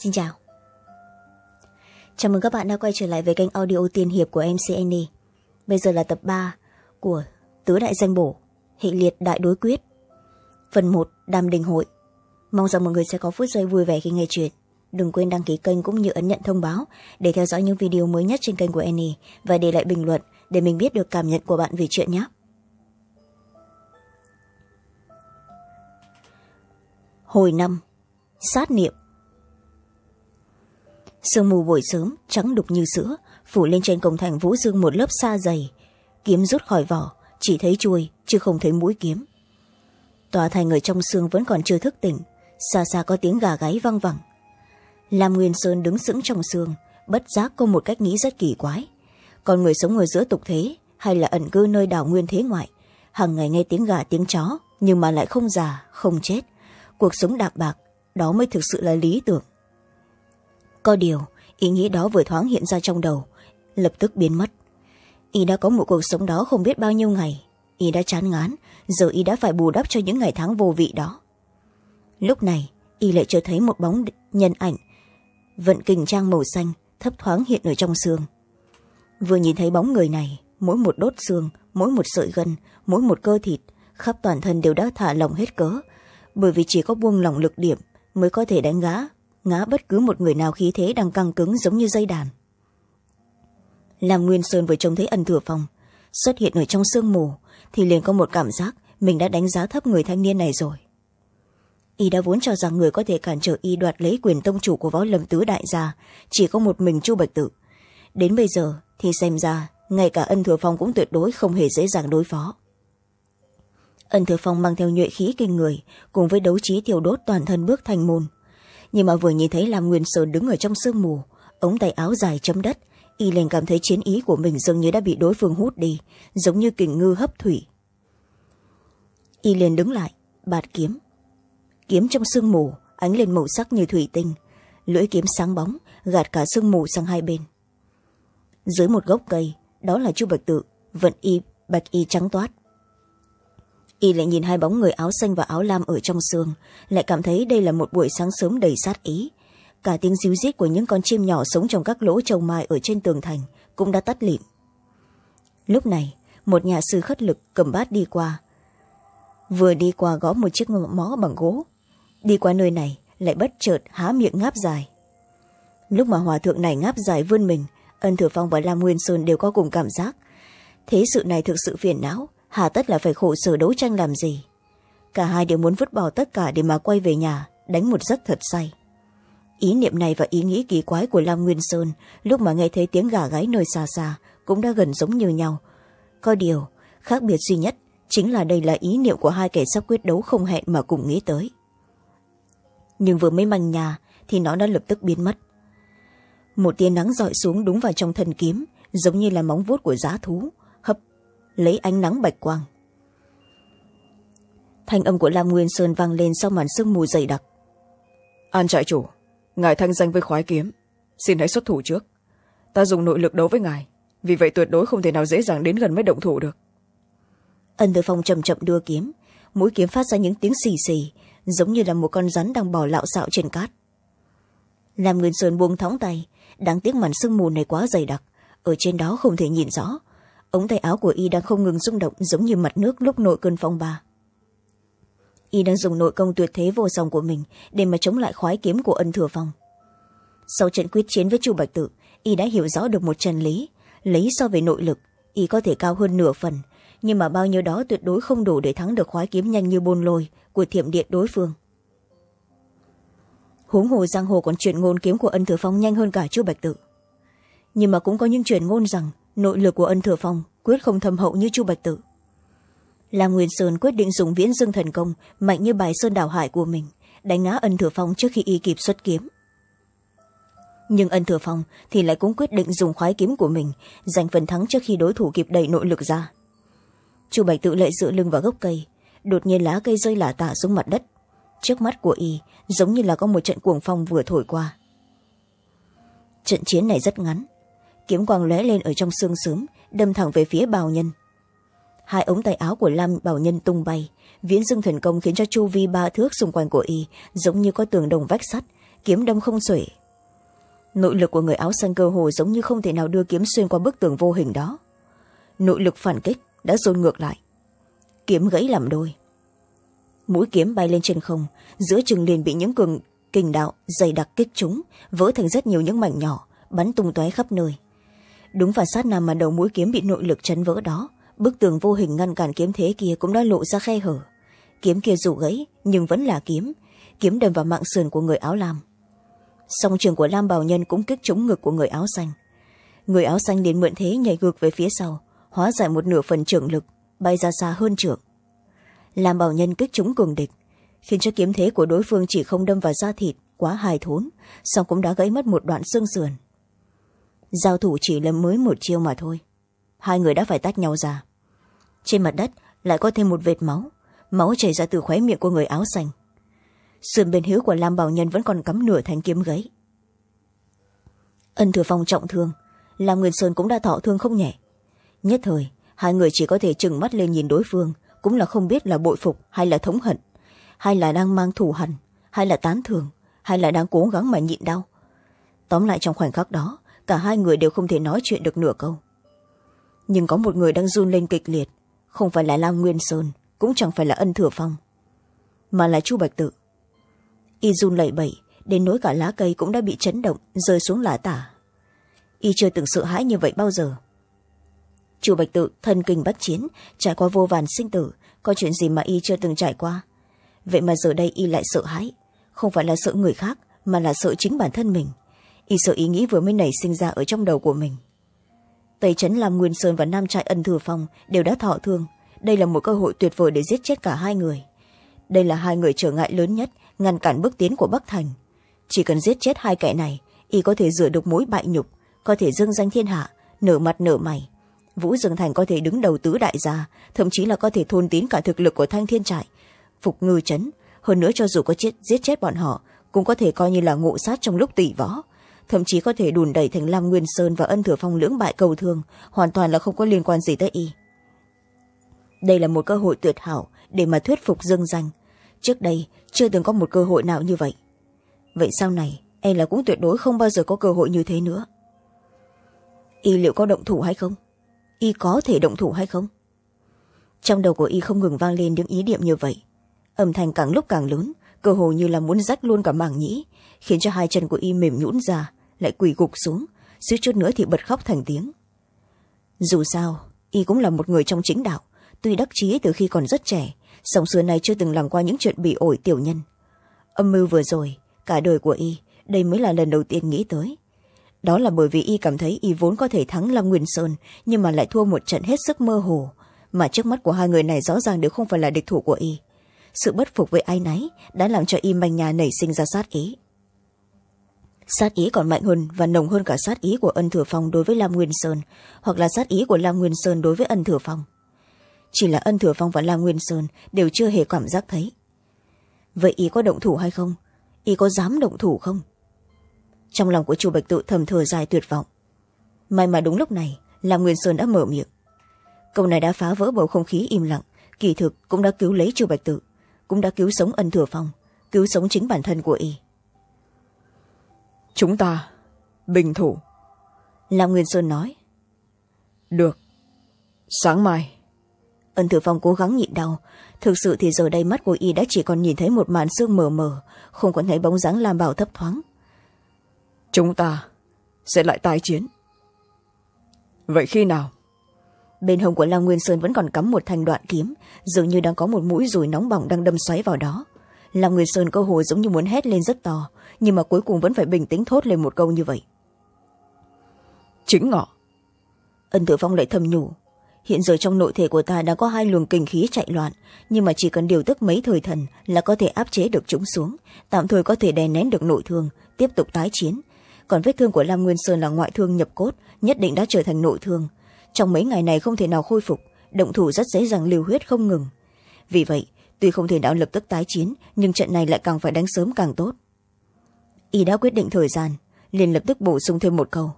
xin chào. Chào mừng các bạn đã quay trở lại với kênh audio tiên hiệp của mcn e. bây giờ là tập ba của tứ đại danh bổ, hệ liệt đại đối quyết. Phần một, đàm đình hội. Mong rằng mọi người sẽ có phút giây vui vẻ khi nghe chuyện. Đừng quên đăng ký kênh cũng như ấn nhận thông báo để theo dõi những video mới nhất trên kênh của annie và để lại bình luận để mình biết được cảm nhận của bạn về chuyện nhé. Hồi năm, sát niệm sương mù buổi sớm, trắng đục như sữa, phủ lên trên cổng thành vũ dương một lớp sa dày. Kiếm rút khỏi vỏ, chỉ thấy chuôi, chứ không thấy mũi kiếm. Tòa thành ở trong sương vẫn còn chưa thức tỉnh, xa xa có tiếng gà gáy văng vẳng. Lam nguyên sơn đứng sững trong sương, bất giác có một cách nghĩ rất kỳ quái. Còn người sống ở giữa tục thế, hay là ẩn cư nơi đảo nguyên thế ngoại hàng ngày nghe tiếng gà tiếng chó, nhưng mà lại không già, không chết. Cuộc sống đạm bạc, đó mới thực sự là lý tưởng có điều, ý nghĩ đó vừa thoáng hiện ra trong đầu, lập tức biến mất. Y đã có một cuộc sống đó không biết bao nhiêu ngày. Y đã chán ngán, giờ y đã phải bù đắp cho những ngày tháng vô vị đó. Lúc này, y lại chưa thấy một bóng nhân ảnh, vận kình trang màu xanh, thấp thoáng hiện ở trong xương. Vừa nhìn thấy bóng người này, mỗi một đốt xương, mỗi một sợi gân, mỗi một cơ thịt, khắp toàn thân đều đã thả lỏng hết cớ, bởi vì chỉ có buông lỏng lực điểm mới có thể đánh ngã ngã bất cứ một người nào khí thế đang căng cứng giống như dây đàn. Làm nguyên sơn vừa trông thấy ân thừa phong xuất hiện ở trong sương mù, thì liền có một cảm giác mình đã đánh giá thấp người thanh niên này rồi. Y đã vốn cho rằng người có thể cản trở y đoạt lấy quyền tông chủ của võ lâm tứ đại gia, chỉ có một mình chu bạch tự. Đến bây giờ thì xem ra, ngay cả ân thừa phong cũng tuyệt đối không hề dễ dàng đối phó. Ân thừa phong mang theo nhuệ khí kinh người, cùng với đấu trí thiêu đốt toàn thân bước thành môn nhưng mà vừa nhìn thấy lam nguyên sơn đứng ở trong sương mù, ống tay áo dài chấm đất, y liền cảm thấy chiến ý của mình dường như đã bị đối phương hút đi, giống như kình ngư hấp thủy. Y liền đứng lại, bạt kiếm. Kiếm trong sương mù, ánh lên màu sắc như thủy tinh. Lưỡi kiếm sáng bóng, gạt cả sương mù sang hai bên. Dưới một gốc cây, đó là chu bạch tự, vận y, bạch y trắng toát y lại nhìn hai bóng người áo xanh và áo lam ở trong sương lại cảm thấy đây là một buổi sáng sớm đầy sát ý. Cả tiếng ríu rít của những con chim nhỏ sống trong các lỗ trầu mai ở trên tường thành cũng đã tắt lịm. Lúc này, một nhà sư khất lực cầm bát đi qua. Vừa đi qua gõ một chiếc mó bằng gỗ. Đi qua nơi này, lại bất chợt há miệng ngáp dài. Lúc mà hòa thượng này ngáp dài vươn mình, ân thừa phong và lam nguyên sơn đều có cùng cảm giác. Thế sự này thực sự phiền não hà tất là phải khổ sở đấu tranh làm gì? Cả hai đều muốn vứt bỏ tất cả để mà quay về nhà, đánh một giấc thật say. Ý niệm này và ý nghĩ kỳ quái của lam nguyên sơn lúc mà nghe thấy tiếng gà gáy nơi xa xa cũng đã gần giống như nhau. Có điều, khác biệt duy nhất chính là đây là ý niệm của hai kẻ sắp quyết đấu không hẹn mà cùng nghĩ tới. Nhưng vừa mới manh nhà thì nó đã lập tức biến mất. Một tia nắng dọi xuống đúng vào trong thân kiếm, giống như là móng vuốt của giá thú lấy ánh nắng bạch quang. Thanh âm của lam nguyên sơn vang lên sau màn sương mù dày đặc. An trại chủ ngài thanh danh với khoái kiếm. Xin hãy xuất thủ trước. Ta dùng nội lực đấu với ngài vì vậy tuyệt đối không thể nào dễ dàng đến gần mới động thủ được. Ân tử phong chậm chậm đưa kiếm mũi kiếm phát ra những tiếng xì xì giống như là một con rắn đang bò lạo xạo trên cát. Lam nguyên sơn buông thõng tay đáng tiếc màn sương mù này quá dày đặc ở trên đó không thể nhìn rõ ống tay áo của y đang không ngừng rung động giống như mặt nước lúc nội cơn phong ba. Y đang dùng nội công tuyệt thế vô song của mình để mà chống lại khoái kiếm của ân thừa phong. Sau trận quyết chiến với chu bạch tự, y đã hiểu rõ được một chân lý. Lấy so về nội lực, y có thể cao hơn nửa phần, nhưng mà bao nhiêu đó tuyệt đối không đủ để thắng được khoái kiếm nhanh như bôn lôi của thiểm điện đối phương. Huống hồ giang hồ còn truyền ngôn kiếm của ân thừa phong nhanh hơn cả chu bạch tự. Nhưng mà cũng có những truyền ngôn rằng nội lực của ân thừa phong quyết không thâm hậu như chu bạch tự lam nguyên sơn quyết định dùng viễn dương thần công, mạnh như bài sơn đảo hải của mình, đánh ngã ân thừa phong trước khi y kịp xuất kiếm. Nhưng ân thừa phong thì lại cũng quyết định dùng khoái kiếm của mình, giành phần thắng trước khi đối thủ kịp đẩy nội lực ra. Chu bạch tự lại dựa lưng vào gốc cây, đột nhiên lá cây rơi lả tả xuống mặt đất. Trước mắt của y, giống như là có một trận cuồng phong vừa thổi qua. Trận chiến này rất ngắn kiếm quang lóe lên ở trong xương sớm, đâm thẳng về phía bào nhân. Hai ống tay áo của lam bảo nhân tung bay, viễn dương thần công khiến cho chu vi ba thước xung quanh của y giống như có tường đồng vách sắt, kiếm đâm không xuể. Nội lực của người áo xanh cơ hồ giống như không thể nào đưa kiếm xuyên qua bức tường vô hình đó. Nội lực phản kích đã dồn ngược lại. Kiếm gãy làm đôi. Mũi kiếm bay lên trên không, giữa chừng liền bị những cường kình đạo dày đặc kích chúng vỡ thành rất nhiều những mảnh nhỏ, bắn tung tóe khắp nơi đúng vào sát nằm mà đầu mũi kiếm bị nội lực chấn vỡ đó, bức tường vô hình ngăn cản kiếm thế kia cũng đã lộ ra khe hở. Kiếm kia dù gãy, nhưng vẫn là kiếm kiếm đâm vào mạng sườn của người áo lam. Song trường của lam bảo nhân cũng kích trúng ngực của người áo xanh. Người áo xanh liền mượn thế nhảy ngược về phía sau, hóa giải một nửa phần trưởng lực, bay ra xa hơn trưởng. Lam bảo nhân kích trúng cường địch, khiến cho kiếm thế của đối phương chỉ không đâm vào da thịt, quá hài thốn, song cũng đã gãy mất một đoạn xương sườn giao thủ chỉ là mới một chiêu mà thôi. Hai người đã phải tách nhau ra. Trên mặt đất lại có thêm một vệt máu. Máu chảy ra từ khóe miệng của người áo xanh. Sườn bên hữu của lam bảo nhân vẫn còn cắm nửa thanh kiếm gãy. Ân thừa phong trọng thương. Lam nguyên sơn cũng đã thọ thương không nhẹ. Nhất thời, hai người chỉ có thể trừng mắt lên nhìn đối phương, cũng là không biết là bội phục hay là thống hận, hay là đang mang thù hằn, hay là tán thường hay là đang cố gắng mà nhịn đau. Tóm lại trong khoảnh khắc đó cả hai người đều không thể nói chuyện được nửa câu. Nhưng có một người đang run lên kịch liệt, không phải là lam nguyên sơn, cũng chẳng phải là ân thừa phong, mà là chu bạch tự. Y run lẩy bẩy, đến nỗi cả lá cây cũng đã bị chấn động, rơi xuống lá tả. Y chưa từng sợ hãi như vậy bao giờ. Chu bạch tự thân kinh bắt chiến, trải qua vô vàn sinh tử, có chuyện gì mà y chưa từng trải qua. Vậy mà giờ đây y lại sợ hãi, không phải là sợ người khác, mà là sợ chính bản thân mình y sợ ý nghĩ vừa mới nảy sinh ra ở trong đầu của mình. Tây trấn làm nguyên sơn và nam trại ân thừa phong đều đã thọ thương. Đây là một cơ hội tuyệt vời để giết chết cả hai người. Đây là hai người trở ngại lớn nhất ngăn cản bước tiến của bắc thành. Chỉ cần giết chết hai kẻ này y có thể rửa được mối bại nhục có thể dâng danh thiên hạ nở mặt nở mày. Vũ dương thành có thể đứng đầu tứ đại gia thậm chí là có thể thôn tín cả thực lực của thanh thiên trại phục ngư chấn hơn nữa cho dù có chết, giết chết bọn họ cũng có thể coi như là ngộ sát trong lúc tỷ võ thậm chí có thể đùn đẩy thành lam, nguyên sơn và ân thừa phong lưỡng bại cầu thương, hoàn toàn là không có liên quan gì tới y. Đây là một cơ hội tuyệt hảo để mà thuyết phục dương danh. Trước đây, chưa từng có một cơ hội nào như vậy. Vậy sau này e là cũng tuyệt đối không bao giờ có cơ hội như thế nữa. Y liệu có động thủ hay không? Y có thể động thủ hay không? Trong đầu của y không ngừng vang lên những ý niệm như vậy. Âm thanh càng lúc càng lớn, cơ hồ như là muốn rách luôn cả màng nhĩ, khiến cho hai chân của y mềm nhũn ra lại quỳ gục xuống, suýt chút nữa thì bật khóc thành tiếng. Dù sao, y cũng là một người trong chính đạo, tuy đắc chí từ khi còn rất trẻ, song xưa nay chưa từng làm qua những chuyện bị ổi tiểu nhân. Âm mưu vừa rồi, cả đời của y, đây mới là lần đầu tiên nghĩ tới. Đó là bởi vì y cảm thấy y vốn có thể thắng long nguyên sơn, nhưng mà lại thua một trận hết sức mơ hồ, mà trước mắt của hai người này rõ ràng đều không phải là địch thủ của y. Sự bất phục với ai nấy đã làm cho y manh nhà nảy sinh ra sát ý sát ý còn mạnh hơn và nồng hơn cả sát ý của ân thừa phong đối với lam nguyên sơn, hoặc là sát ý của lam nguyên sơn đối với ân thừa phong. Chỉ là ân thừa phong và lam nguyên sơn đều chưa hề cảm giác thấy. Vậy y có động thủ hay không? Y có dám động thủ không? Trong lòng của chu bạch tự thầm thở dài tuyệt vọng. May mà đúng lúc này, lam nguyên sơn đã mở miệng. Câu này đã phá vỡ bầu không khí im lặng, kỳ thực cũng đã cứu lấy chu bạch tự, cũng đã cứu sống ân thừa phong, cứu sống chính bản thân của y chúng ta bình thủ. Lam nguyên sơn nói. Được. Sáng mai. Ân thừa phong cố gắng nhịn đau. Thực sự thì giờ đây mắt của y đã chỉ còn nhìn thấy một màn sương mờ mờ không còn thấy bóng dáng lam bảo thấp thoáng. Chúng ta sẽ lại tái chiến. Vậy khi nào? Bên hông của lam nguyên sơn vẫn còn cắm một thanh đoạn kiếm dường như đang có một mũi rùi nóng bỏng đang đâm xoáy vào đó lam nguyên sơn cơ hồ giống như muốn hét lên rất to nhưng mà cuối cùng vẫn phải bình tĩnh thốt lên một câu như vậy. Chính ngọ. Ân tử phong lại thầm nhủ hiện giờ trong nội thể của ta đã có hai luồng kinh khí chạy loạn nhưng mà chỉ cần điều tức mấy thời thần là có thể áp chế được chúng xuống tạm thời có thể đè nén được nội thương tiếp tục tái chiến. Còn vết thương của lam nguyên sơn là ngoại thương nhập cốt nhất định đã trở thành nội thương. Trong mấy ngày này không thể nào khôi phục động thủ rất dễ dàng lưu huyết không ngừng. Vì vậy tuy không thể nào lập tức tái chiến nhưng trận này lại càng phải đánh sớm càng tốt. Y đã quyết định thời gian liền lập tức bổ sung thêm một câu.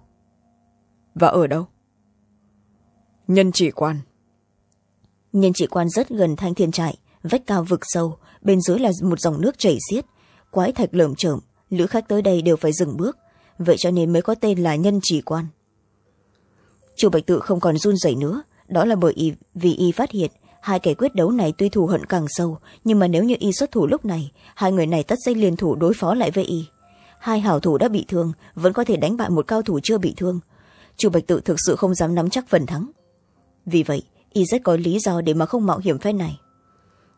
Và ở đâu? Nhân chỉ quan. Nhân chỉ quan rất gần thanh thiên trại vách cao vực sâu bên dưới là một dòng nước chảy xiết quái thạch lởm chởm lữ khách tới đây đều phải dừng bước. Vậy cho nên mới có tên là nhân chỉ quan. Chu bạch tự không còn run rẩy nữa đó là bởi y, vì y phát hiện hai kẻ quyết đấu này tuy thù hận càng sâu, nhưng mà nếu như y xuất thủ lúc này, hai người này tất sẽ liên thủ đối phó lại với y. Hai hảo thủ đã bị thương, vẫn có thể đánh bại một cao thủ chưa bị thương. Chu bạch tự thực sự không dám nắm chắc phần thắng. Vì vậy, y rất có lý do để mà không mạo hiểm phen này.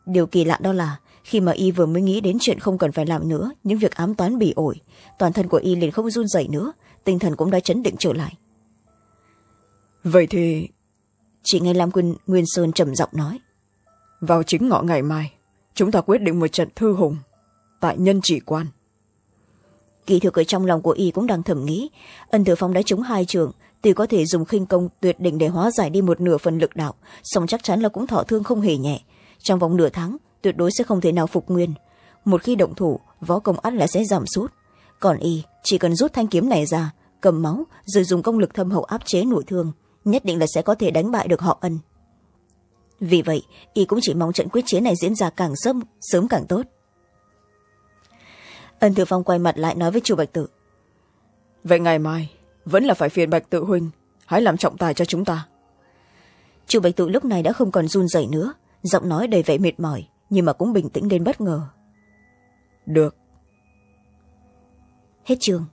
Điều kỳ lạ đó là, khi mà y vừa mới nghĩ đến chuyện không cần phải làm nữa, những việc ám toán bỉ ổi, toàn thân của y liền không run rẩy nữa, tinh thần cũng đã chấn định trở lại. Vậy thì chị nghe lam quân nguyên sơn trầm giọng nói. Vào chính ngọ ngày mai chúng ta quyết định một trận thư hùng tại nhân chỉ quan. Kỳ thực ở trong lòng của y cũng đang thầm nghĩ. Ân thừa phong đã trúng hai trường tuy có thể dùng khinh công tuyệt đỉnh để hóa giải đi một nửa phần lực đạo song chắc chắn là cũng thọ thương không hề nhẹ. Trong vòng nửa tháng tuyệt đối sẽ không thể nào phục nguyên. Một khi động thủ võ công ắt là sẽ giảm sút. Còn y chỉ cần rút thanh kiếm này ra cầm máu rồi dùng công lực thâm hậu áp chế nội thương nhất định là sẽ có thể đánh bại được họ ân. Vì vậy y cũng chỉ mong trận quyết chiến này diễn ra càng sớm sớm càng tốt. Ân thừa phong quay mặt lại nói với chu bạch tự. Vậy ngày mai vẫn là phải phiền bạch tự huynh hãy làm trọng tài cho chúng ta. Chu bạch tự lúc này đã không còn run rẩy nữa giọng nói đầy vẻ mệt mỏi nhưng mà cũng bình tĩnh đến bất ngờ. Được. Hết chương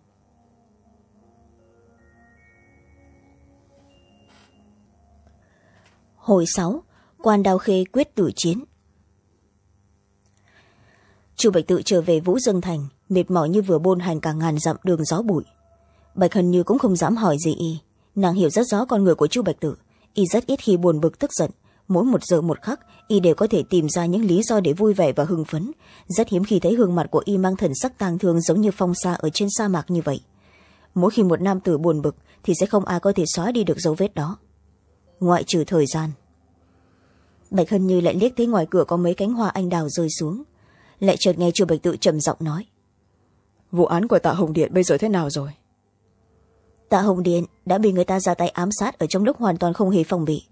hồi sáu, quan đao khê quyết tử chiến. Chu bạch tự trở về vũ dương thành, mệt mỏi như vừa bôn hành cả ngàn dặm đường gió bụi. Bạch hân như cũng không dám hỏi gì y. Nàng hiểu rất rõ con người của chu bạch tự. Y rất ít khi buồn bực tức giận. Mỗi một giờ một khắc, y đều có thể tìm ra những lý do để vui vẻ và hưng phấn. Rất hiếm khi thấy gương mặt của y mang thần sắc tang thương giống như phong sa ở trên sa mạc như vậy. Mỗi khi một nam tử buồn bực thì sẽ không ai có thể xóa đi được dấu vết đó ngoại trừ thời gian. Bạch hân như lại liếc thấy ngoài cửa có mấy cánh hoa anh đào rơi xuống. Lại chợt nghe chu bạch tự trầm giọng nói. Vụ án của tạ hồng điện bây giờ thế nào rồi? Tạ hồng điện đã bị người ta ra tay ám sát ở trong lúc hoàn toàn không hề phòng bị.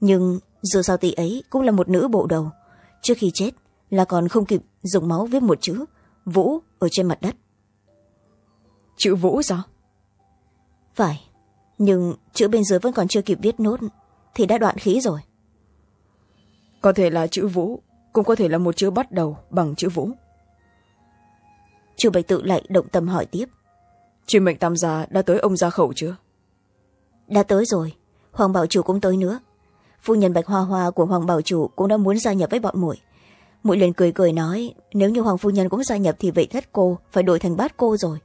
Nhưng dù sao tỷ ấy cũng là một nữ bộ đầu. Trước khi chết là còn không kịp dùng máu viết một chữ vũ ở trên mặt đất. Chữ vũ sao? Phải nhưng chữ bên dưới vẫn còn chưa kịp viết nốt thì đã đoạn khí rồi. Có thể là chữ vũ cũng có thể là một chữ bắt đầu bằng chữ vũ. Chu bạch tự lại động tâm hỏi tiếp. Chuyên mệnh tam gia đã tới ông gia khẩu chưa? Đã tới rồi hoàng bảo chủ cũng tới nữa. Phu nhân bạch hoa hoa của hoàng bảo chủ cũng đã muốn gia nhập với bọn muội. Muội liền cười cười nói nếu như hoàng phu nhân cũng gia nhập thì vậy thất cô phải đổi thành bát cô rồi.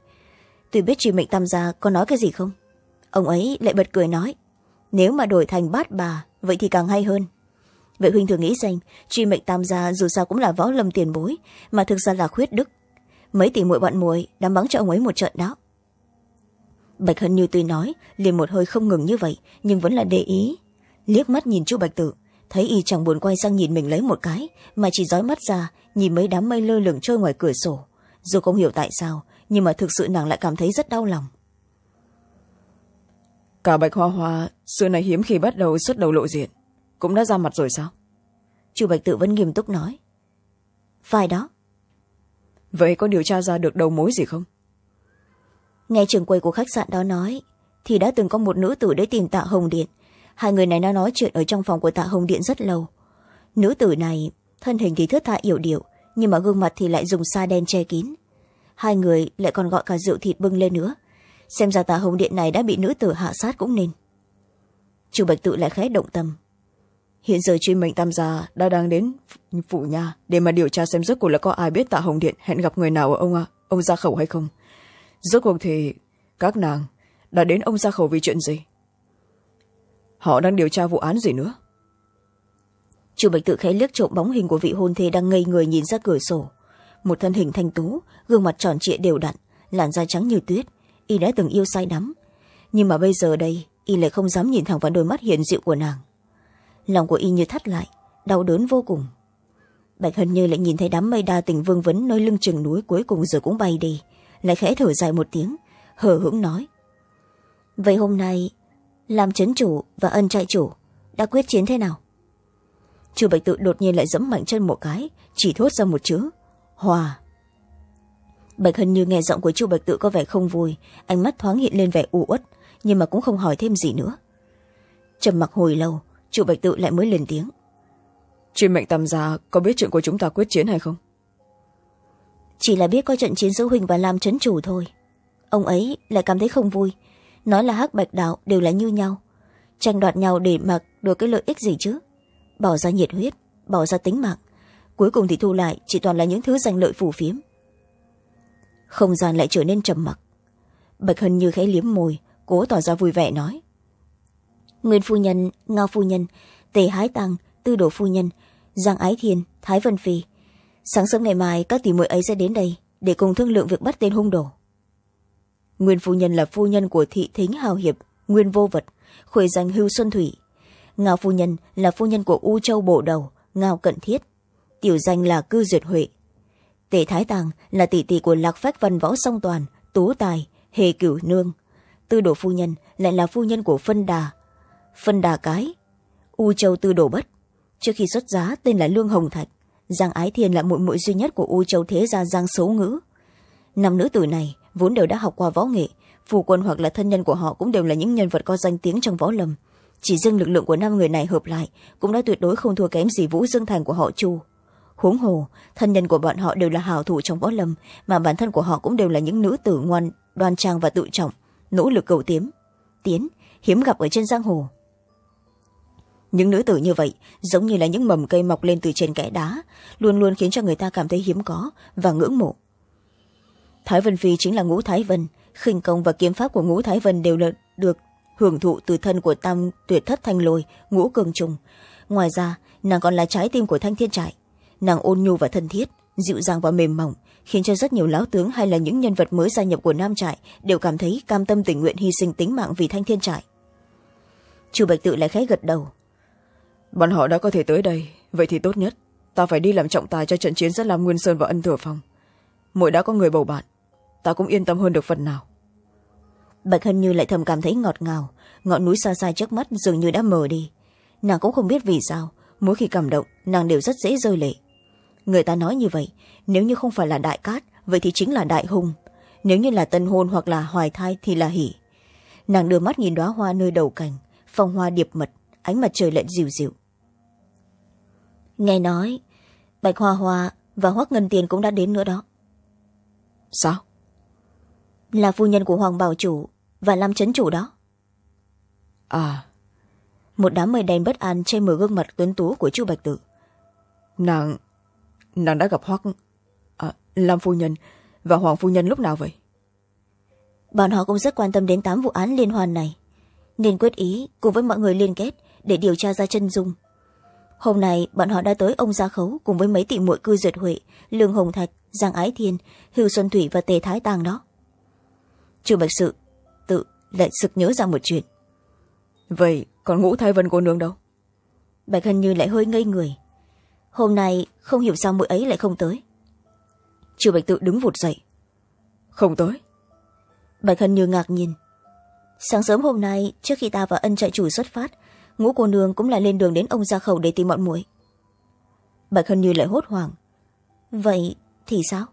Tuy biết truy mệnh tam gia có nói cái gì không? Ông ấy lại bật cười nói nếu mà đổi thành bát bà, vậy thì càng hay hơn. Vậy huynh thường nghĩ rằng truy mệnh tam gia dù sao cũng là võ lâm tiền bối, mà thực ra là khuyết đức. Mấy tỷ muội bọn muội đã mắng cho ông ấy một trận đó. Bạch hân như tuy nói, liền một hơi không ngừng như vậy, nhưng vẫn là để ý. Liếc mắt nhìn chu bạch tử, thấy y chẳng buồn quay sang nhìn mình lấy một cái, mà chỉ dói mắt ra, nhìn mấy đám mây lơ lửng trôi ngoài cửa sổ. Dù không hiểu tại sao, nhưng mà thực sự nàng lại cảm thấy rất đau lòng. Cả bạch hoa hoa xưa này hiếm khi bắt đầu xuất đầu lộ diện. Cũng đã ra mặt rồi sao? Chu bạch tự vẫn nghiêm túc nói. Phải đó. Vậy có điều tra ra được đầu mối gì không? Nghe trường quầy của khách sạn đó nói thì đã từng có một nữ tử đến tìm tạ hồng điện. Hai người này đã nói chuyện ở trong phòng của tạ hồng điện rất lâu. Nữ tử này thân hình thì thướt tha yểu điệu nhưng mà gương mặt thì lại dùng sa đen che kín. Hai người lại còn gọi cả rượu thịt bưng lên nữa. Xem ra tạ hồng điện này đã bị nữ tử hạ sát cũng nên chu bạch tự lại khẽ động tâm. Hiện giờ chuyên mệnh tam gia đã đang đến phủ nhà để mà điều tra xem rốt cuộc là có ai biết tạ hồng điện hẹn gặp người nào ở ông à, ông gia khẩu hay không. Rốt cuộc thì các nàng đã đến ông gia khẩu vì chuyện gì? Họ đang điều tra vụ án gì nữa? Chu bạch tự khẽ liếc trộm bóng hình của vị hôn thê đang ngây người nhìn ra cửa sổ. Một thân hình thanh tú gương mặt tròn trịa đều đặn làn da trắng như tuyết y đã từng yêu say đắm. Nhưng mà bây giờ đây y lại không dám nhìn thẳng vào đôi mắt hiền dịu của nàng. Lòng của y như thắt lại, đau đớn vô cùng. Bạch hân như lại nhìn thấy đám mây đa tình vương vấn nơi lưng chừng núi cuối cùng rồi cũng bay đi, lại khẽ thở dài một tiếng, hờ hững nói. Vậy hôm nay làm chấn chủ và ân trại chủ đã quyết chiến thế nào? Chu bạch tự đột nhiên lại dẫm mạnh chân một cái, chỉ thốt ra một chữ, hòa. Bạch hân như nghe giọng của chu bạch tự có vẻ không vui, ánh mắt thoáng hiện lên vẻ u uất nhưng mà cũng không hỏi thêm gì nữa. Trầm mặc hồi lâu chu bạch tự lại mới lên tiếng. Chuyên mệnh tam gia có biết chuyện của chúng ta quyết chiến hay không? Chỉ là biết có trận chiến giữa huỳnh và lam trấn chủ thôi. Ông ấy lại cảm thấy không vui. Nói là hắc bạch đạo đều là như nhau. Tranh đoạt nhau để mặc được cái lợi ích gì chứ? Bỏ ra nhiệt huyết bỏ ra tính mạng. Cuối cùng thì thu lại chỉ toàn là những thứ giành lợi phù phiếm. Không gian lại trở nên trầm mặc. Bạch hân như khẽ liếm môi cố tỏ ra vui vẻ nói. Nguyên phu nhân, ngao phu nhân, tề hái tăng, tư đồ phu nhân, giang ái thiên, thái vân phi. Sáng sớm ngày mai, các tỷ muội ấy sẽ đến đây để cùng thương lượng việc bắt tên hung đồ. Nguyên phu nhân là phu nhân của thị thính hào hiệp, nguyên vô vật, khuê danh hưu xuân thủy. Ngao phu nhân là phu nhân của u châu bộ đầu, ngao cận thiết. Tiểu danh là cư duyệt huệ. Tề thái tàng là tỷ tỷ của lạc phách văn võ song toàn, tú tài, hề cửu nương tư đồ phu nhân lại là phu nhân của phân đà. Phân đà cái, u châu tư đồ bất. Trước khi xuất giá, tên là lương hồng thạch, giang ái thiên là muội muội duy nhất của u châu thế gia giang xấu ngữ. Năm nữ tử này vốn đều đã học qua võ nghệ, phù quân hoặc là thân nhân của họ cũng đều là những nhân vật có danh tiếng trong võ lâm. Chỉ riêng lực lượng của năm người này hợp lại cũng đã tuyệt đối không thua kém gì vũ dương thành của họ chu. Huống hồ, thân nhân của bọn họ đều là hào thủ trong võ lâm, mà bản thân của họ cũng đều là những nữ tử ngoan, đoan trang và tự trọng nỗ lực cầu tiến. Tiến, hiếm gặp ở trên giang hồ. Những nữ tử như vậy, giống như là những mầm cây mọc lên từ trên kẽ đá, luôn luôn khiến cho người ta cảm thấy hiếm có và ngưỡng mộ. Thái vân phi chính là ngũ thái vân. Khinh công và kiếm pháp của ngũ thái vân đều là được hưởng thụ từ thân của tam tuyệt thất thanh lôi, ngũ cường trùng. Ngoài ra, nàng còn là trái tim của thanh thiên trại. Nàng ôn nhu và thân thiết, dịu dàng và mềm mỏng khiến cho rất nhiều láo tướng hay là những nhân vật mới gia nhập của nam trại đều cảm thấy cam tâm tình nguyện hy sinh tính mạng vì thanh thiên trại. Chu bạch tự lại khẽ gật đầu. Bọn họ đã có thể tới đây vậy thì tốt nhất ta phải đi làm trọng tài cho trận chiến giữa lam nguyên sơn và ân thừa phong. Mỗi đã có người bầu bạn ta cũng yên tâm hơn được phần nào. Bạch hân như lại thầm cảm thấy ngọt ngào ngọn núi xa xa trước mắt dường như đã mờ đi. Nàng cũng không biết vì sao mỗi khi cảm động nàng đều rất dễ rơi lệ. Người ta nói như vậy nếu như không phải là đại cát vậy thì chính là đại hùng. Nếu như là tân hôn hoặc là hoài thai thì là hỉ nàng đưa mắt nhìn đoá hoa nơi đầu cành phong hoa điệp mật ánh mặt trời lại dịu dịu. Nghe nói bạch hoa hoa và hoắc ngân tiền cũng đã đến nữa đó. Sao? Là phu nhân của hoàng bảo chủ và lam trấn chủ đó. À. Một đám mây đen bất an che mờ gương mặt tuấn tú của chu bạch tử. Nàng nàng đã gặp hoắc à, lam phu nhân và hoàng phu nhân lúc nào vậy? Bọn họ cũng rất quan tâm đến tám vụ án liên hoàn này nên quyết ý cùng với mọi người liên kết để điều tra ra chân dung. Hôm nay bọn họ đã tới ông gia khấu cùng với mấy tỷ muội cư duyệt huệ lương hồng thạch giang ái thiên hưu xuân thủy và tề thái tàng đó. Chu bạch sự tự lại sực nhớ ra một chuyện. Vậy còn ngũ thái vân cô nương đâu? Bạch hân như lại hơi ngây người. Hôm nay không hiểu sao mũi ấy lại không tới chu bạch tự đứng vụt dậy. Không tới. Bạch hân như ngạc nhiên. Sáng sớm hôm nay trước khi ta và ân trại chủ xuất phát ngũ cô nương cũng lại lên đường đến ông gia khẩu để tìm bọn muội. Bạch hân như lại hốt hoảng. Vậy thì sao?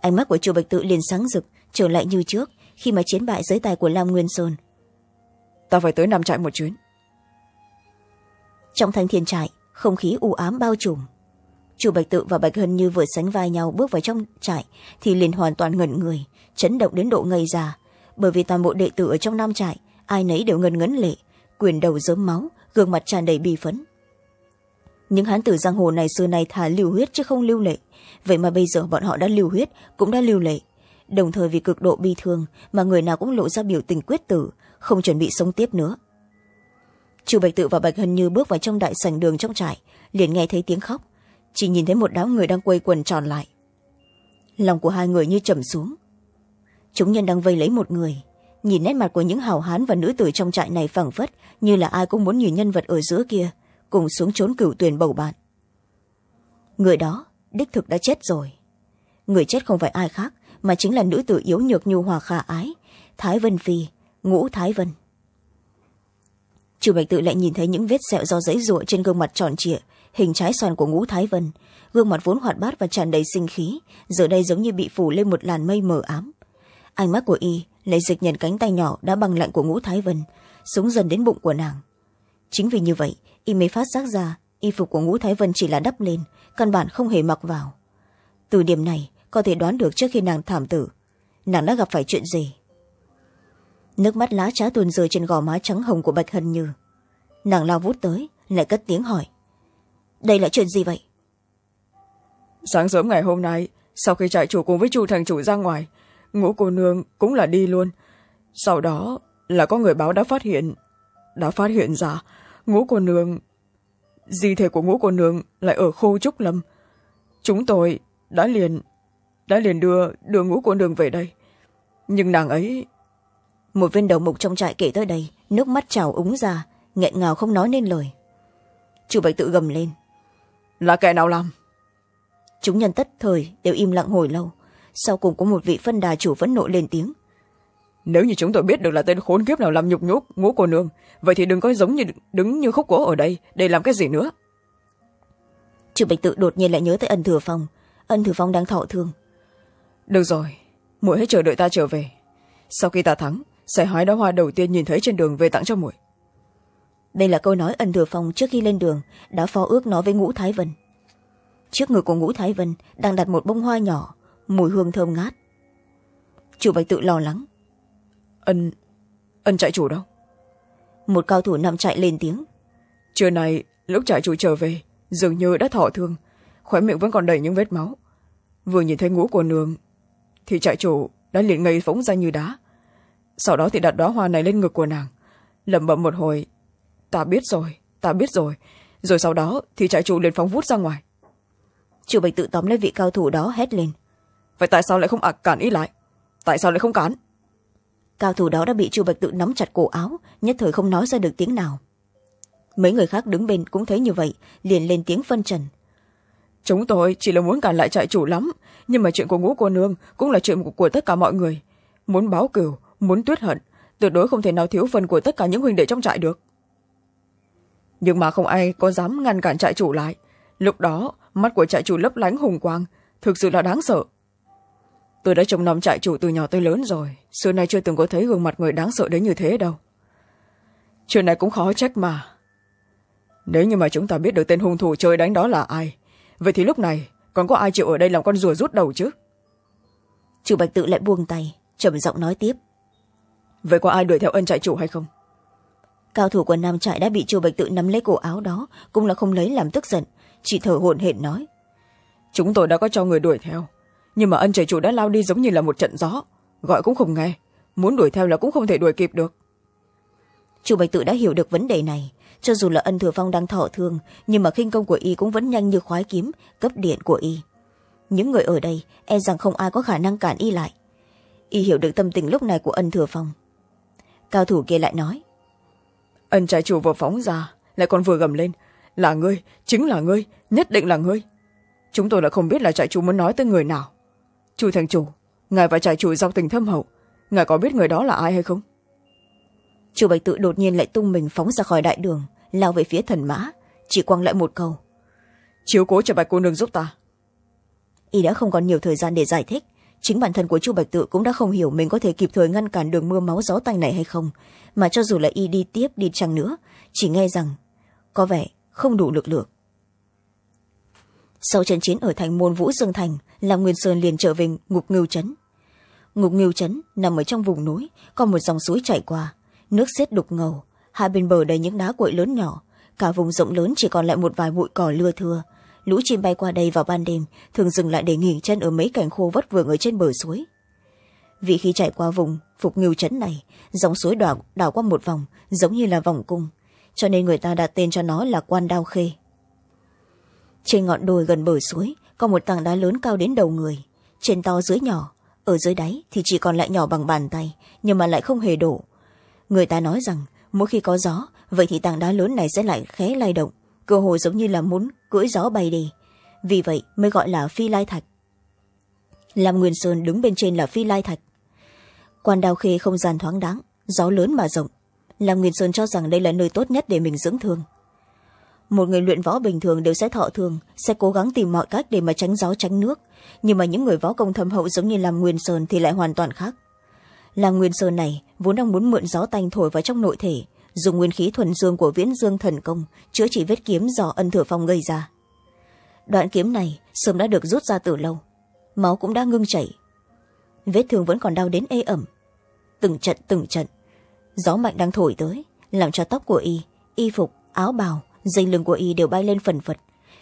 Ánh mắt của chu bạch tự liền sáng rực trở lại như trước khi mà chiến bại dưới tài của lam nguyên sơn. Ta phải tới nằm trại một chuyến. Trong thanh thiên trại không khí u ám bao trùm chu bạch tự và bạch hân như vừa sánh vai nhau bước vào trong trại thì liền hoàn toàn ngẩn người, chấn động đến độ ngây già bởi vì toàn bộ đệ tử ở trong nam trại, ai nấy đều ngần ngấn lệ, quyền đầu dớm máu, gương mặt tràn đầy bi phấn những hán tử giang hồ này xưa nay thả lưu huyết chứ không lưu lệ. Vậy mà bây giờ bọn họ đã lưu huyết, cũng đã lưu lệ. Đồng thời vì cực độ bi thương mà người nào cũng lộ ra biểu tình quyết tử, không chuẩn bị sống tiếp nữa. Chu bạch tự và bạch hân như bước vào trong đại sảnh đường trong trại, liền nghe thấy tiếng khóc chỉ nhìn thấy một đám người đang quây quần tròn lại. Lòng của hai người như trầm xuống. Chúng nhân đang vây lấy một người. Nhìn nét mặt của những hào hán và nữ tử trong trại này phẳng phất, như là ai cũng muốn nhìn nhân vật ở giữa kia, cùng xuống trốn cửu tuyền bầu bạn. Người đó, đích thực đã chết rồi. Người chết không phải ai khác, mà chính là nữ tử yếu nhược nhu hòa khả ái, thái vân phi, ngũ thái vân chu bạch tự lại nhìn thấy những vết sẹo do dãy ruộng trên gương mặt tròn trịa, hình trái xoan của ngũ thái vân. Gương mặt vốn hoạt bát và tràn đầy sinh khí, giờ đây giống như bị phủ lên một làn mây mờ ám. Ánh mắt của y lại dịch nhận cánh tay nhỏ đã bằng lạnh của ngũ thái vân, súng dần đến bụng của nàng. Chính vì như vậy, y mới phát giác ra, y phục của ngũ thái vân chỉ là đắp lên, căn bản không hề mặc vào. Từ điểm này, có thể đoán được trước khi nàng thảm tử, nàng đã gặp phải chuyện gì nước mắt lá trá tuôn rơi trên gò má trắng hồng của bạch hân như. Nàng lao vút tới, lại cất tiếng hỏi. Đây là chuyện gì vậy? Sáng sớm ngày hôm nay, sau khi trại chủ cùng với chu thành chủ ra ngoài, ngũ cô nương cũng là đi luôn. Sau đó là có người báo đã phát hiện, đã phát hiện ra ngũ cô nương, di thể của ngũ cô nương lại ở khô trúc lâm. Chúng tôi đã liền đã liền đưa đưa ngũ cô nương về đây. Nhưng nàng ấy một viên đầu mục trong trại kể tới đây nước mắt trào úng ra nghẹn ngào không nói nên lời. Chủ bạch tự gầm lên. Là kẻ nào làm? Chúng nhân tất thời đều im lặng hồi lâu sau cùng có một vị phân đà chủ phẫn nộ lên tiếng. Nếu như chúng tôi biết được là tên khốn kiếp nào làm nhục nhúc ngũ cô nương vậy thì đừng có giống như đứng như khúc gỗ ở đây để làm cái gì nữa. Chủ bạch tự đột nhiên lại nhớ tới ân thừa phong. Ân thừa phong đang thọ thương. Được rồi muội hãy chờ đợi ta trở về. Sau khi ta thắng sẽ hái đóa hoa đầu tiên nhìn thấy trên đường về tặng cho muội. Đây là câu nói ân thừa phong trước khi lên đường đã phó ước nói với ngũ thái vân. Trước người của ngũ thái vân đang đặt một bông hoa nhỏ mùi hương thơm ngát. Chủ bạch tự lo lắng. Ân ân trại chủ đâu? Một cao thủ nằm chạy lên tiếng. Trưa nay lúc trại chủ trở về dường như đã thọ thương khóe miệng vẫn còn đầy những vết máu. Vừa nhìn thấy ngũ của nương thì trại chủ đã liền ngây phóng ra như đá sau đó thì đặt đóa hoa này lên ngực của nàng. Lẩm bẩm một hồi ta biết rồi ta biết rồi. Rồi sau đó thì trại chủ liền phóng vút ra ngoài. Chủ bạch tự tóm lấy vị cao thủ đó hét lên. Vậy tại sao lại không ạc cản ý lại? Tại sao lại không cản? Cao thủ đó đã bị chu bạch tự nắm chặt cổ áo nhất thời không nói ra được tiếng nào. Mấy người khác đứng bên cũng thấy như vậy liền lên tiếng phân trần. Chúng tôi chỉ là muốn cản lại trại chủ lắm nhưng mà chuyện của ngũ cô nương cũng là chuyện của, của tất cả mọi người. Muốn báo cửu muốn tuyết hận, tuyệt đối không thể nào thiếu phần của tất cả những huynh đệ trong trại được. Nhưng mà không ai có dám ngăn cản trại chủ lại. Lúc đó, mắt của trại chủ lấp lánh hùng quang, thực sự là đáng sợ. Tôi đã trông nom trại chủ từ nhỏ tới lớn rồi, xưa nay chưa từng có thấy gương mặt người đáng sợ đến như thế đâu. Chuyện này cũng khó trách mà. Nếu như mà chúng ta biết được tên hung thủ chơi đánh đó là ai, vậy thì lúc này còn có ai chịu ở đây làm con rùa rút đầu chứ? Chủ bạch tự lại buông tay, trầm giọng nói tiếp vậy có ai đuổi theo ân trại chủ hay không? Cao thủ của nam trại đã bị chu bạch tự nắm lấy cổ áo đó cũng là không lấy làm tức giận. Chỉ thở hổn hển nói. Chúng tôi đã có cho người đuổi theo nhưng mà ân trại chủ đã lao đi giống như là một trận gió. Gọi cũng không nghe muốn đuổi theo là cũng không thể đuổi kịp được. Chu bạch tự đã hiểu được vấn đề này. Cho dù là ân thừa phong đang thọ thương nhưng mà khinh công của y cũng vẫn nhanh như khoái kiếm cấp điện của y. Những người ở đây e rằng không ai có khả năng cản y lại. Y hiểu được tâm tình lúc này của ân thừa phong cao thủ kia lại nói. Ân trai chủ vừa phóng ra lại còn vừa gầm lên. Là ngươi chính là ngươi nhất định là ngươi. Chúng tôi đã không biết là trại chủ muốn nói tới người nào. Chủ thành chủ ngài và trại chủ giao tình thâm hậu. Ngài có biết người đó là ai hay không? Chủ bạch tự đột nhiên lại tung mình phóng ra khỏi đại đường lao về phía thần mã chỉ quăng lại một câu. Chiếu cố cho bạch cô nương giúp ta. Y đã không còn nhiều thời gian để giải thích chính bản thân của chu bạch tự cũng đã không hiểu mình có thể kịp thời ngăn cản đường mưa máu gió tanh này hay không. Mà cho dù là y đi tiếp đi chăng nữa, chỉ nghe rằng có vẻ không đủ lực lượng. Sau trận chiến ở thành môn vũ dương thành làm nguyên sơn liền trở về ngục ngưu trấn. Ngục ngưu trấn nằm ở trong vùng núi, có một dòng suối chảy qua, nước xiết đục ngầu, hai bên bờ đầy những đá cuội lớn nhỏ, cả vùng rộng lớn chỉ còn lại một vài bụi cỏ lưa thưa lũ chim bay qua đây vào ban đêm thường dừng lại để nghỉ chân ở mấy cành khô vất vưởng ở trên bờ suối. Vì khi chạy qua vùng phục ngưu trấn này dòng suối đảo, đảo qua một vòng giống như là vòng cung cho nên người ta đặt tên cho nó là quan đao khê. Trên ngọn đồi gần bờ suối có một tảng đá lớn cao đến đầu người. Trên to dưới nhỏ ở dưới đáy thì chỉ còn lại nhỏ bằng bàn tay nhưng mà lại không hề đổ. Người ta nói rằng mỗi khi có gió vậy thì tảng đá lớn này sẽ lại khé lay động cơ hồ giống như là muốn cưỡi gió bay đi. Vì vậy mới gọi là phi lai thạch. Lam nguyên sơn đứng bên trên là phi lai thạch. Quan đao khê không gian thoáng đáng gió lớn mà rộng. Lam nguyên sơn cho rằng đây là nơi tốt nhất để mình dưỡng thương. Một người luyện võ bình thường đều sẽ thọ thường, sẽ cố gắng tìm mọi cách để mà tránh gió, tránh nước. Nhưng mà những người võ công thâm hậu giống như Lam nguyên sơn thì lại hoàn toàn khác. Lam nguyên sơn này vốn đang muốn mượn gió tanh thổi vào trong nội thể dùng nguyên khí thuần dương của viễn dương thần công, chữa trị vết kiếm do ân thừa phong gây ra. Đoạn kiếm này sớm đã được rút ra từ lâu, máu cũng đã ngưng chảy. Vết thương vẫn còn đau đến ê ẩm. Từng trận từng trận, gió mạnh đang thổi tới, làm cho tóc của y y phục, áo bào, dây lưng của y đều bay lên phần phật.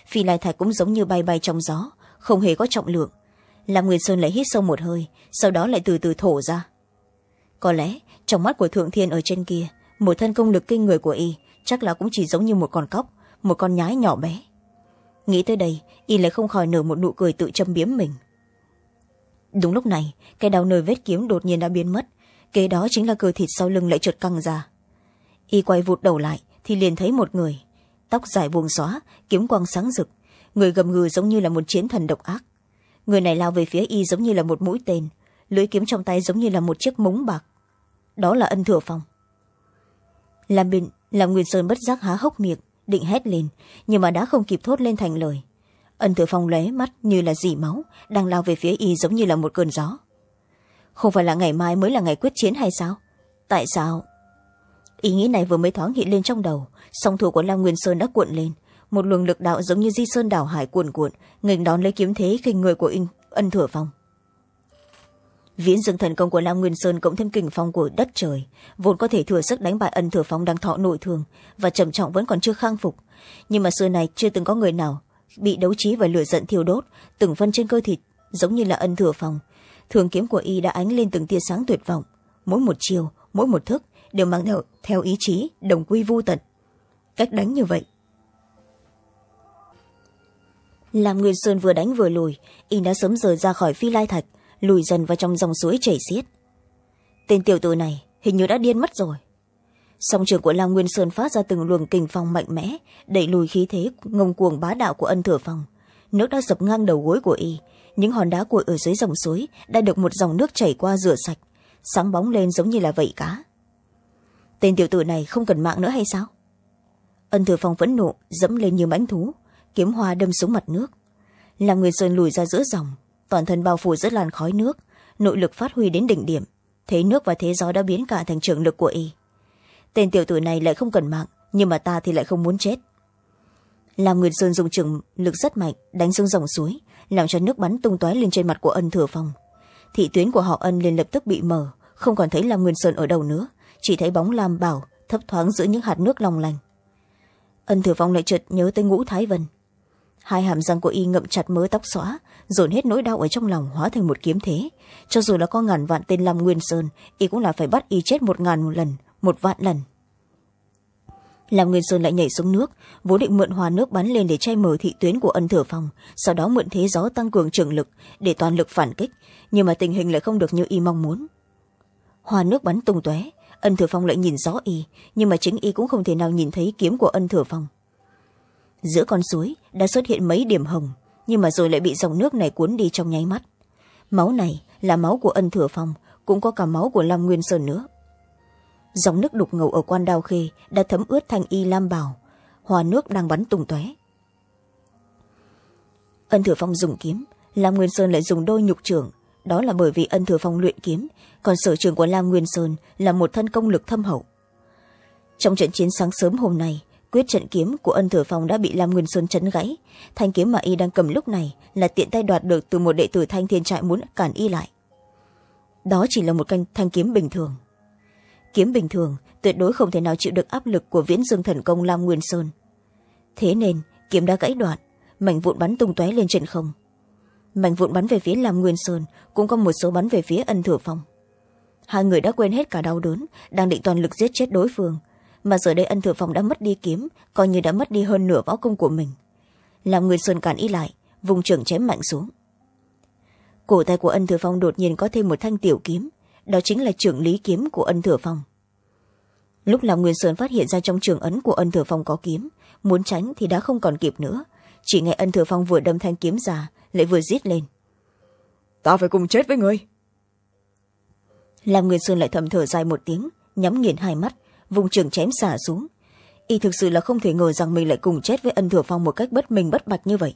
Phi lai thạch cũng giống như bay bay trong gió, không hề có trọng lượng. Làm nguyên sơn lại hít sâu một hơi, sau đó lại từ từ thổ ra. Có lẽ trong mắt của thượng thiên ở trên kia một thân công lực kinh người của y, chắc là cũng chỉ giống như một con cóc, một con nhái nhỏ bé. Nghĩ tới đây, y lại không khỏi nở một nụ cười tự châm biếm mình. Đúng lúc này, cái đau nơi vết kiếm đột nhiên đã biến mất, kế đó chính là cơ thịt sau lưng lại trượt căng ra. Y quay vụt đầu lại, thì liền thấy một người, tóc dài buông xóa, kiếm quang sáng rực, người gầm gừ giống như là một chiến thần độc ác. Người này lao về phía y giống như là một mũi tên, lưỡi kiếm trong tay giống như là một chiếc mống bạc. Đó là ân thừa phong làm bình làm nguyên sơn bất giác há hốc miệng định hét lên nhưng mà đã không kịp thốt lên thành lời. Ân thừa phong lóe mắt như là dỉ máu đang lao về phía y giống như là một cơn gió. Không phải là ngày mai mới là ngày quyết chiến hay sao? Tại sao? Ý nghĩ này vừa mới thoáng hiện lên trong đầu song thủ của lam nguyên sơn đã cuộn lên. Một luồng lực đạo giống như di sơn đảo hải cuồn cuộn nghênh đón lấy kiếm thế khinh người của in, ân thừa phong viễn dương thần công của lam nguyên sơn cộng thêm kình phong của đất trời vốn có thể thừa sức đánh bại ân thừa phong đang thọ nội thương và trầm trọng vẫn còn chưa khang phục. Nhưng mà xưa này chưa từng có người nào bị đấu trí và lửa giận thiêu đốt từng phân trên cơ thịt giống như là ân thừa phong. Thường kiếm của y đã ánh lên từng tia sáng tuyệt vọng. Mỗi một chiều mỗi một thức đều mang theo, theo ý chí đồng quy vô tận. Cách đánh như vậy. Làm nguyên sơn vừa đánh vừa lùi y đã sớm rời ra khỏi phi lai thạch lùi dần vào trong dòng suối chảy xiết. Tên tiểu tử này hình như đã điên mất rồi. Song trường của La nguyên sơn phát ra từng luồng kình phong mạnh mẽ, đẩy lùi khí thế ngông cuồng bá đạo của ân thừa phong. Nước đã dập ngang đầu gối của y, những hòn đá cuội ở dưới dòng suối đã được một dòng nước chảy qua rửa sạch, sáng bóng lên giống như là vẩy cá tên tiểu tử này không cần mạng nữa hay sao? Ân thừa phong phẫn nộ, dẫm lên như mãnh thú, kiếm hoa đâm xuống mặt nước. Làm nguyên sơn lùi ra giữa dòng toàn thân bao phủ rất làn khói nước, nội lực phát huy đến đỉnh điểm, thế nước và thế gió đã biến cả thành trường lực của y. Tên tiểu tử này lại không cần mạng, nhưng mà ta thì lại không muốn chết. Làm nguyên sơn dùng trường lực rất mạnh, đánh xuống dòng suối, làm cho nước bắn tung tóe lên trên mặt của ân thừa phong. Thị tuyến của họ ân liền lập tức bị mở, không còn thấy lam nguyên sơn ở đâu nữa, chỉ thấy bóng lam bảo thấp thoáng giữa những hạt nước long lành. ân thừa phong lại chợt nhớ tới ngũ thái vân hai hàm răng của y ngậm chặt mớ tóc xóa dồn hết nỗi đau ở trong lòng hóa thành một kiếm thế. Cho dù là có ngàn vạn tên lam nguyên sơn, y cũng là phải bắt y chết một ngàn một lần, một vạn lần. Lam nguyên sơn lại nhảy xuống nước, vốn định mượn hòa nước bắn lên để che mở thị tuyến của ân thừa phong sau đó mượn thế gió tăng cường trường lực để toàn lực phản kích, nhưng mà tình hình lại không được như y mong muốn. Hòa nước bắn tung tóe, ân thừa phong lại nhìn rõ y, nhưng mà chính y cũng không thể nào nhìn thấy kiếm của ân thừa phong giữa con suối đã xuất hiện mấy điểm hồng, nhưng mà rồi lại bị dòng nước này cuốn đi trong nháy mắt. Máu này là máu của ân thừa phong, cũng có cả máu của lam nguyên sơn nữa. Dòng nước đục ngầu ở quan đao khê đã thấm ướt thanh y lam bảo, hòa nước đang bắn tung tóe. Ân thừa phong dùng kiếm, lam nguyên sơn lại dùng đôi nhục trưởng. Đó là bởi vì ân thừa phong luyện kiếm, còn sở trường của lam nguyên sơn là một thân công lực thâm hậu. Trong trận chiến sáng sớm hôm nay quyết trận kiếm của ân thừa phong đã bị lam nguyên xuân chấn gãy. Thanh kiếm mà y đang cầm lúc này là tiện tay đoạt được từ một đệ tử thanh thiên trại muốn cản y lại. Đó chỉ là một canh thanh kiếm bình thường. Kiếm bình thường, tuyệt đối không thể nào chịu được áp lực của viễn dương thần công lam nguyên sơn. Thế nên, kiếm đã gãy đoạn, mảnh vụn bắn tung tóe lên trên không. Mảnh vụn bắn về phía lam nguyên sơn, cũng có một số bắn về phía ân thừa phong. Hai người đã quên hết cả đau đớn, đang định toàn lực giết chết đối phương mà giờ đây ân thừa phong đã mất đi kiếm coi như đã mất đi hơn nửa võ công của mình. Làm người sơn cản y lại vùng trường chém mạnh xuống. Cổ tay của ân thừa phong đột nhiên có thêm một thanh tiểu kiếm đó chính là trưởng lý kiếm của ân thừa phong lúc làm nguyên sơn phát hiện ra trong trường ấn của ân thừa phong có kiếm muốn tránh thì đã không còn kịp nữa. Chỉ nghe ân thừa phong vừa đâm thanh kiếm ra lại vừa giết lên. Ta phải cùng chết với người. Làm nguyên sơn lại thầm thở dài một tiếng nhắm nghiền hai mắt vùng trường chém xả xuống. Y thực sự là không thể ngờ rằng mình lại cùng chết với ân thừa phong một cách bất minh bất bạch như vậy.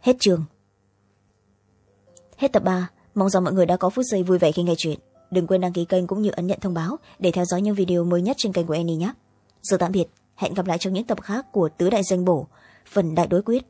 Hết trường hết tập ba. Mong rằng mọi người đã có phút giây vui vẻ khi nghe chuyện. Đừng quên đăng ký kênh cũng như ấn nhận thông báo để theo dõi những video mới nhất trên kênh của annie nhé. Giờ tạm biệt. Hẹn gặp lại trong những tập khác của tứ đại danh bổ, phần đại đối quyết.